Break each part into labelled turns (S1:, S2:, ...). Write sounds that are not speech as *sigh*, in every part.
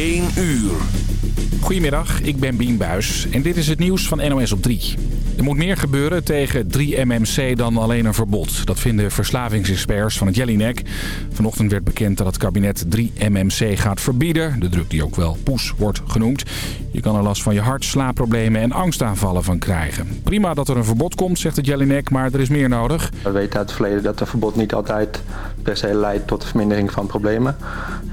S1: 1 uur.
S2: Goedemiddag, ik ben Bien Buis en dit is het nieuws van NOS op 3. Er moet meer gebeuren tegen 3-MMC dan alleen een verbod. Dat vinden verslavingsexperts van het Jellinek. Vanochtend werd bekend dat het kabinet 3-MMC gaat verbieden. De druk die ook wel poes wordt genoemd. Je kan er last van je hart, slaapproblemen en angstaanvallen van krijgen. Prima dat er een verbod komt, zegt het Jellinek, maar er is meer nodig.
S3: We weten uit het verleden dat een verbod niet altijd per se leidt tot vermindering van problemen.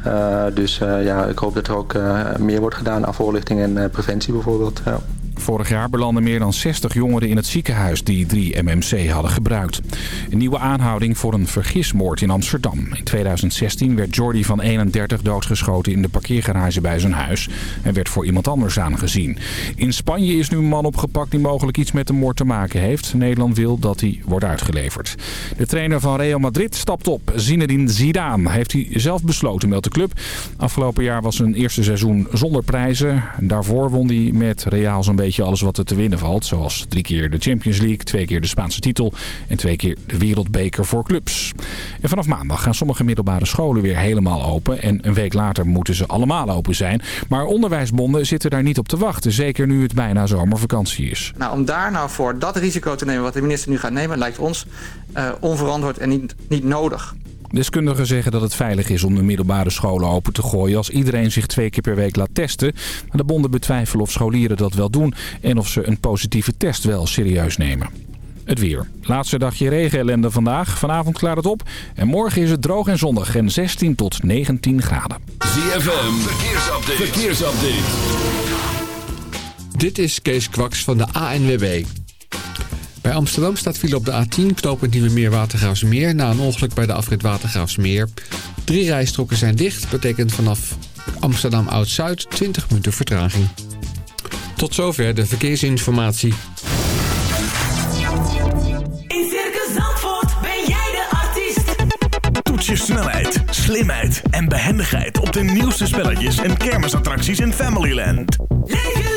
S3: Uh, dus uh, ja, ik hoop dat er ook uh, meer wordt gedaan aan voorlichting en preventie bijvoorbeeld. Ja.
S2: Vorig jaar belanden meer dan 60 jongeren in het ziekenhuis die 3-MMC hadden gebruikt. Een nieuwe aanhouding voor een vergismoord in Amsterdam. In 2016 werd Jordi van 31 doodgeschoten in de parkeergarage bij zijn huis. En werd voor iemand anders aangezien. In Spanje is nu een man opgepakt die mogelijk iets met de moord te maken heeft. Nederland wil dat hij wordt uitgeleverd. De trainer van Real Madrid stapt op. Zinedine Zidane heeft hij zelf besloten, met de club. Afgelopen jaar was zijn eerste seizoen zonder prijzen. Daarvoor won hij met Real zo'n beetje beetje alles wat er te winnen valt. Zoals drie keer de Champions League, twee keer de Spaanse titel en twee keer de wereldbeker voor clubs. En vanaf maandag gaan sommige middelbare scholen weer helemaal open. En een week later moeten ze allemaal open zijn. Maar onderwijsbonden zitten daar niet op te wachten. Zeker nu het bijna zomervakantie is.
S4: Nou, om daar nou voor dat risico te nemen wat de minister nu gaat nemen... lijkt ons uh, onverantwoord en niet, niet nodig.
S2: Deskundigen zeggen dat het veilig is om de middelbare scholen open te gooien als iedereen zich twee keer per week laat testen. Maar de bonden betwijfelen of scholieren dat wel doen en of ze een positieve test wel serieus nemen. Het weer. Laatste dagje regenellende vandaag. Vanavond klaart het op. En morgen is het droog en zonnig en 16 tot 19 graden.
S1: ZFM, verkeersupdate. verkeersupdate.
S5: Dit is Kees Kwaks van de ANWB. Bij Amsterdam staat file op de A10, knooppunt Nieuwe Meer Watergraafsmeer... na een ongeluk bij de afrit Watergraafsmeer. Drie rijstroken zijn dicht, betekent vanaf Amsterdam Oud-Zuid 20 minuten vertraging. Tot zover de verkeersinformatie.
S6: In Circus Zandvoort ben jij de artiest.
S1: Toets je snelheid, slimheid en behendigheid... op de nieuwste spelletjes en kermisattracties in Familyland.
S6: Leef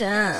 S7: perfection.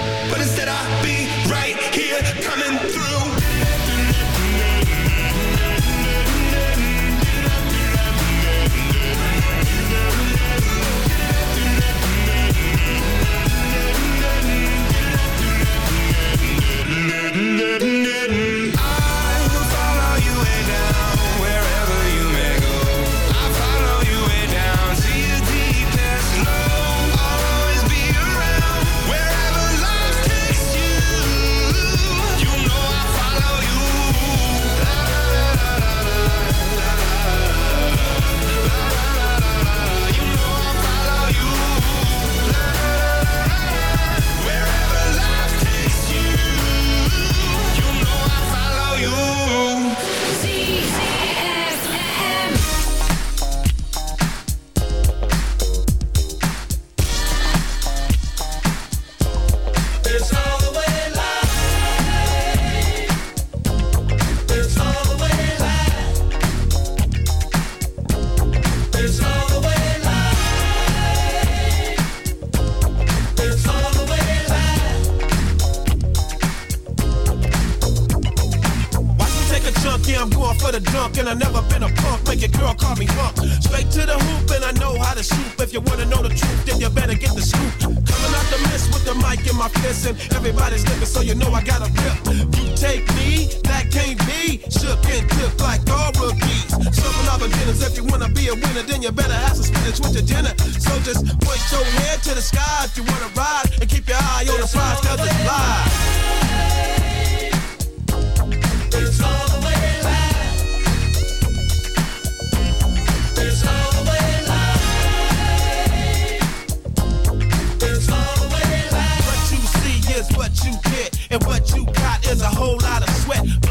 S8: Beginners, if you wanna be a winner, then you better have some spinach with your dinner. So just point your head to the sky if you wanna ride, and keep your eye on the prize, cause it's live.
S9: It's all the way live. It's all the way live. It's all the way live.
S8: What you see is what you get, and what you got is a whole lot of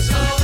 S8: It's all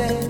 S8: dicen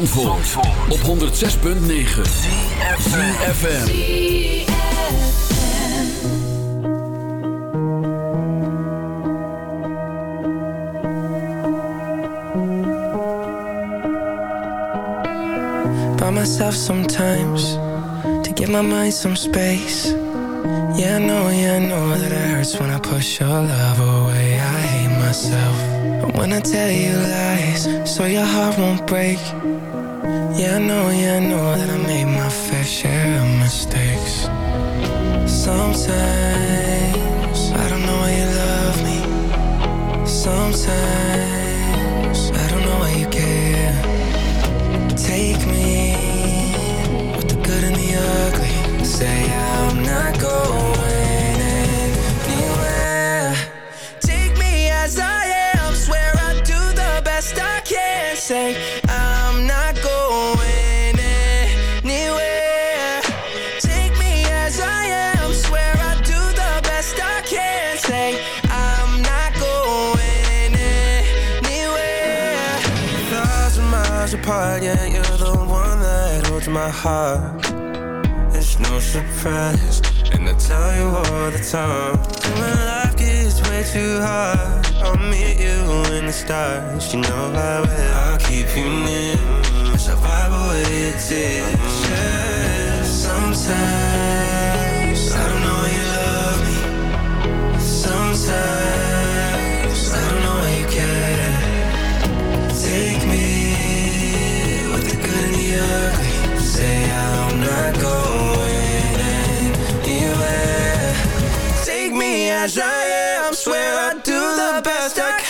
S10: Zandvoort, Zandvoort. op 106.9 CFFM
S9: By myself sometimes To give my mind some space. Yeah, I know, yeah, I know That it hurts when I push your love away. I hate myself When I tell you lies So your heart won't break. Yeah, I know, yeah, I know that I made my fair share time. When life gets way too hard, I'll meet you in the stars. You know I will. I'll keep you near. Survive what it takes. Sometimes I don't know you love me. Sometimes I don't know you care. Take me with the good and the ugly. Say I'm not go. As I'm swear I do the best I can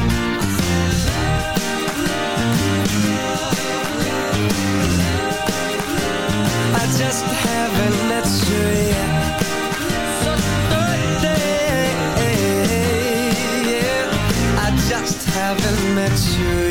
S11: you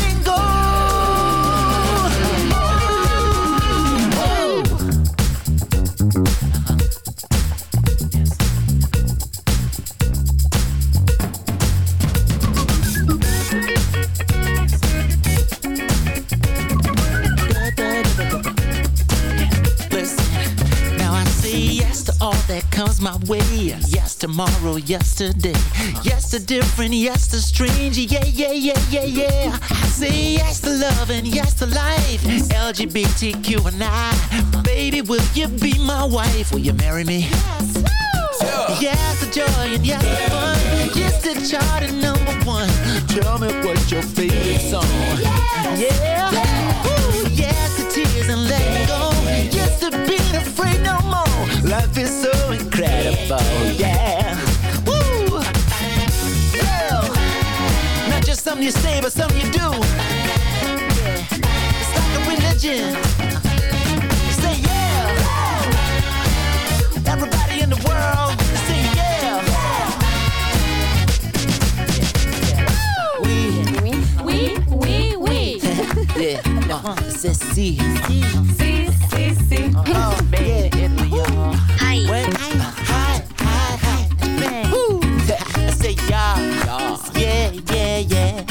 S12: my way. Yes, tomorrow, yesterday. Yes to different, yes to strange. Yeah, yeah, yeah, yeah, yeah. I say yes to love and yes to life. LGBTQ and I. Baby, will you be my wife? Will you marry me? Yes. Yes to joy and yes to fun. Yes to chart and number one. Tell me what's your favorite song. Yeah. Ooh, yes to tears and letting go. Yes to being afraid no more. Life is so incredible. Yeah. Woo. Yeah. Not just something you say, but something you do. It's like a religion. Say yeah. Everybody in the world, say yeah. Oui, oui, oui, oui. yeah, no, c'est *laughs* uh-huh. si. Si, si, si. Oh, Italy, y'all. When, yeah,